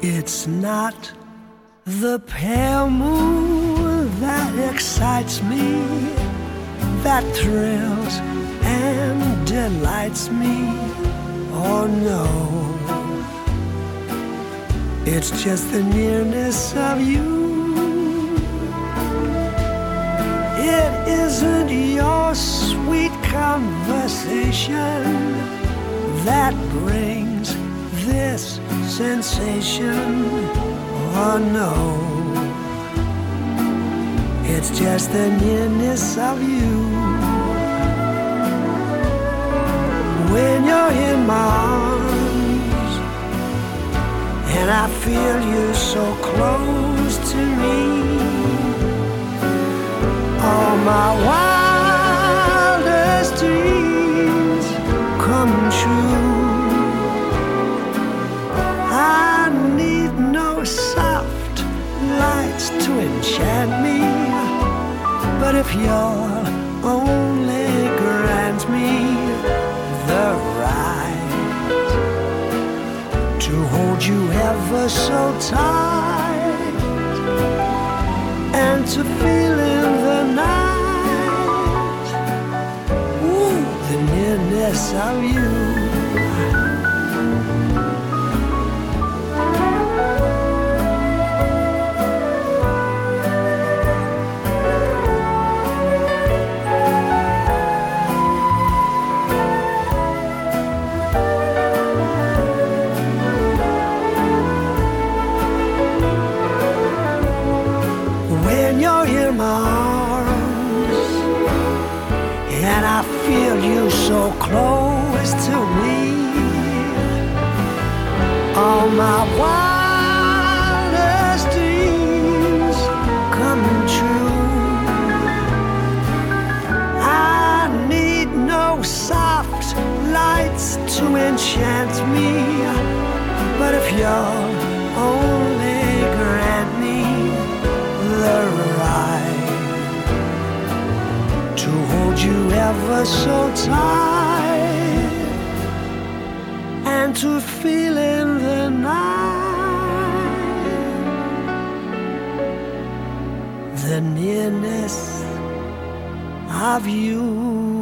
It's not the pale moon that excites me, that thrills and delights me. Oh no, it's just the nearness of you. It isn't your sweet conversation that brings this sensation. Oh no, it's just the nearness of you. When you're in my arms, and I feel you so close to me. All my but if you'll only grant me the right to hold you ever so tight and to feel in the night ooh, the nearness of you. So close to me. All my wildest dreams coming true. I need no soft lights to enchant me, but if you'll so tight and to feel in the night the nearness of you.